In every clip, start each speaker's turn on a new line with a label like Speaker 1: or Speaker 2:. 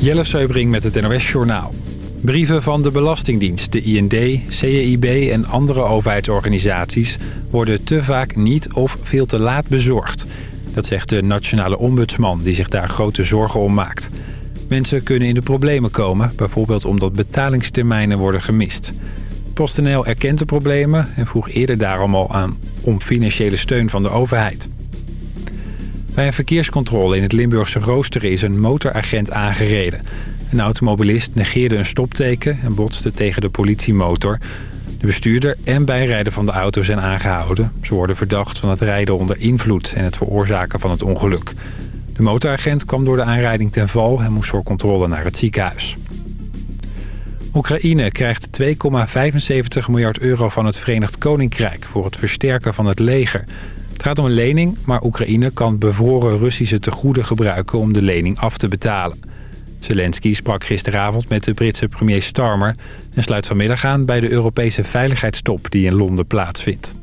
Speaker 1: Jelle Seubring met het NOS Journaal. Brieven van de Belastingdienst, de IND, CEIB en andere overheidsorganisaties... worden te vaak niet of veel te laat bezorgd. Dat zegt de nationale ombudsman, die zich daar grote zorgen om maakt. Mensen kunnen in de problemen komen, bijvoorbeeld omdat betalingstermijnen worden gemist. PostNL erkent de problemen en vroeg eerder daarom al aan om financiële steun van de overheid. Bij een verkeerscontrole in het Limburgse Roosteren is een motoragent aangereden. Een automobilist negeerde een stopteken en botste tegen de politiemotor. De bestuurder en bijrijder van de auto zijn aangehouden. Ze worden verdacht van het rijden onder invloed en het veroorzaken van het ongeluk. De motoragent kwam door de aanrijding ten val en moest voor controle naar het ziekenhuis. Oekraïne krijgt 2,75 miljard euro van het Verenigd Koninkrijk... voor het versterken van het leger. Het gaat om een lening, maar Oekraïne kan bevroren Russische tegoeden gebruiken... om de lening af te betalen. Zelensky sprak gisteravond met de Britse premier Starmer... en sluit vanmiddag aan bij de Europese veiligheidstop die in Londen plaatsvindt.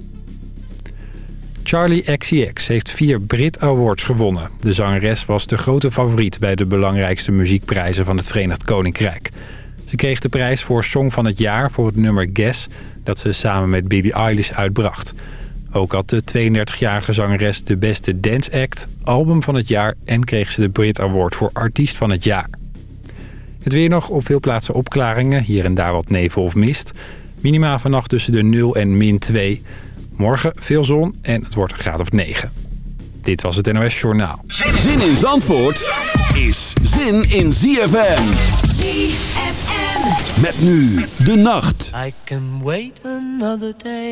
Speaker 1: Charlie XCX heeft vier Brit Awards gewonnen. De zangeres was de grote favoriet bij de belangrijkste muziekprijzen van het Verenigd Koninkrijk. Ze kreeg de prijs voor Song van het Jaar voor het nummer Guess... dat ze samen met Billie Eilish uitbracht. Ook had de 32-jarige zangeres de beste dance act, album van het jaar... en kreeg ze de Brit Award voor artiest van het jaar. Het weer nog op veel plaatsen opklaringen, hier en daar wat nevel of mist. Minima vannacht tussen de 0 en min 2. Morgen veel zon en het wordt een graad of 9. Dit was het NOS Journaal.
Speaker 2: Zin in Zandvoort is zin in ZFM. ZFM. Met nu de nacht.
Speaker 3: I can wait another day.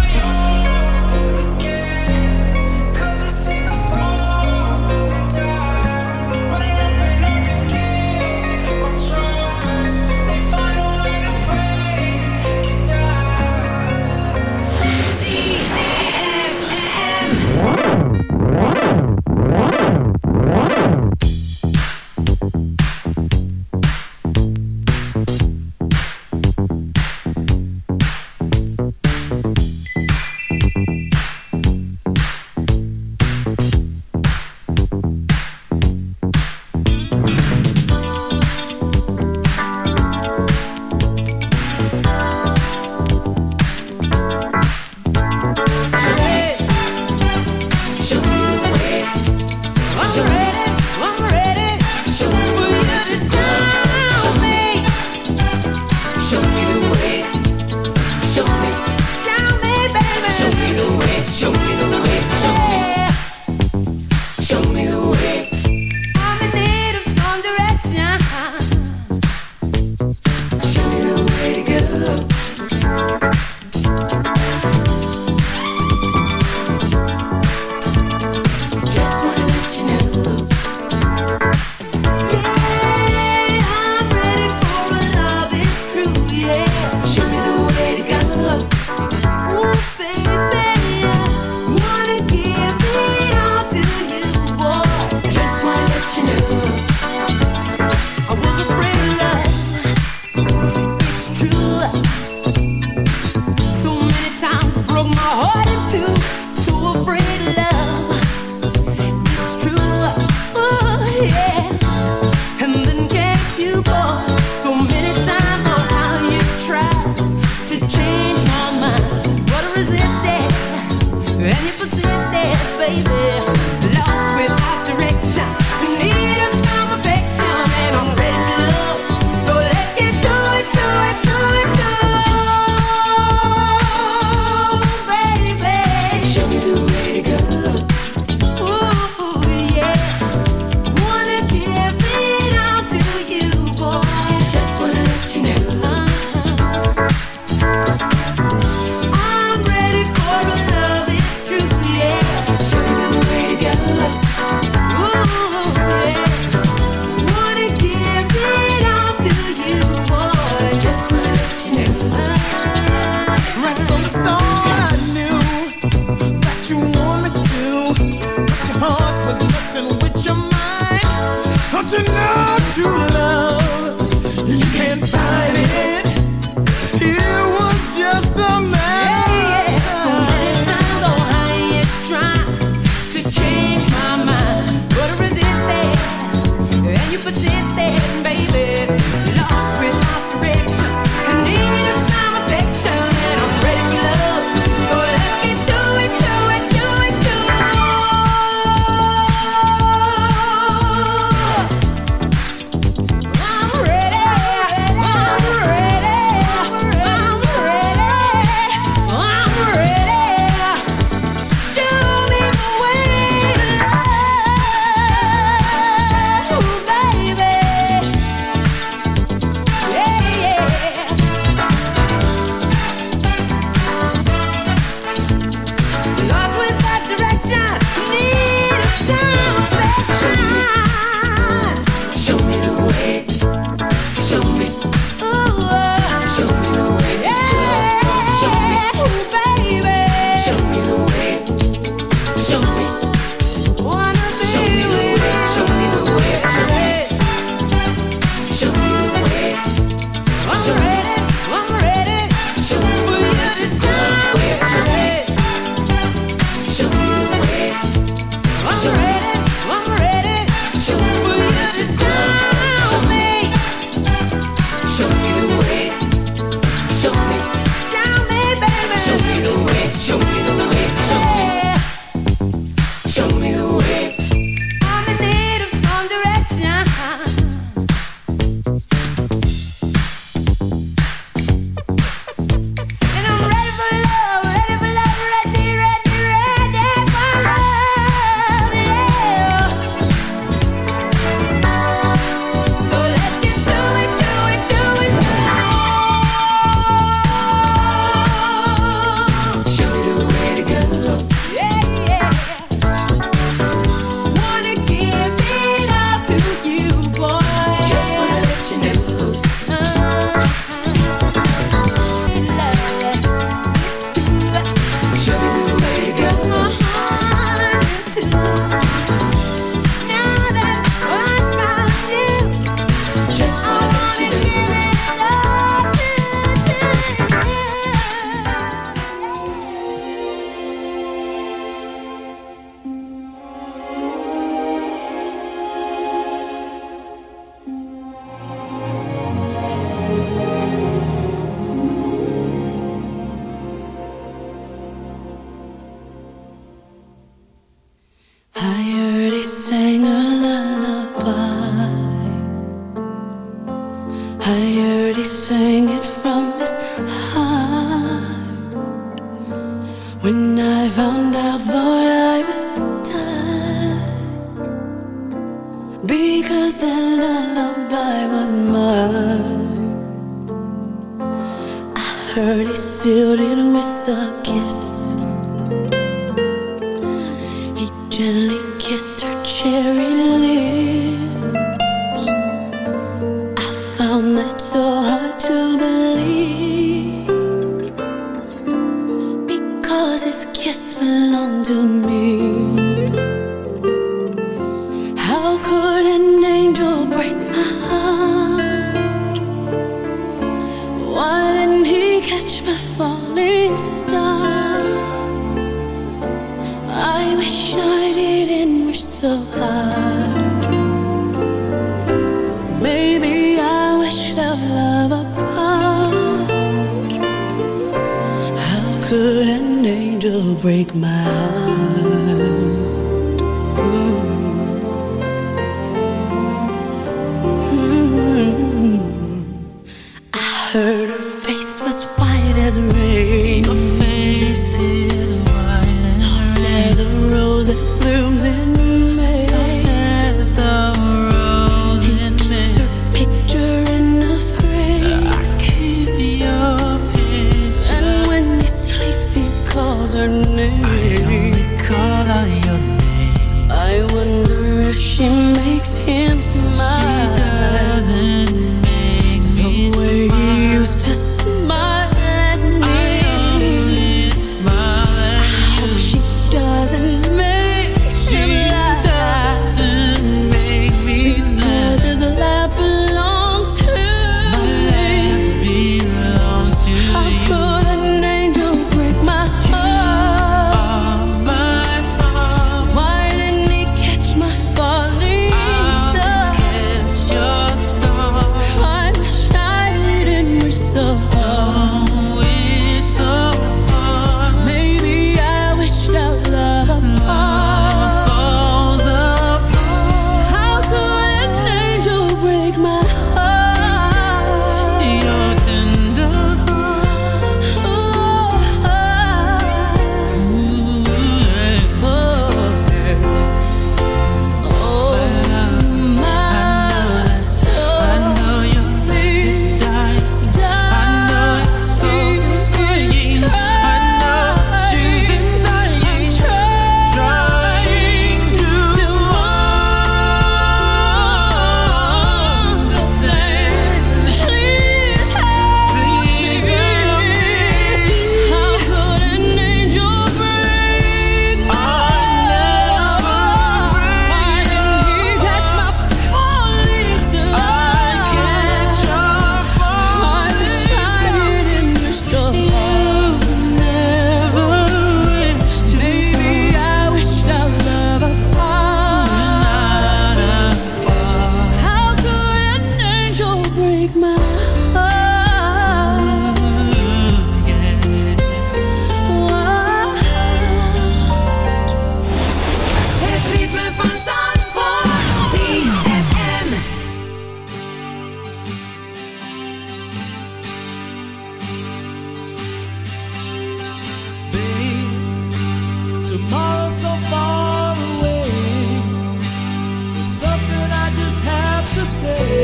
Speaker 4: Have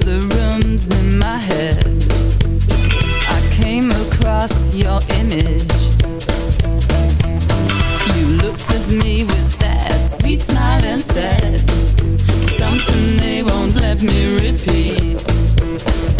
Speaker 5: the
Speaker 6: rooms in my head. I came across your image. You looked at me with that sweet smile and said something they won't let me repeat.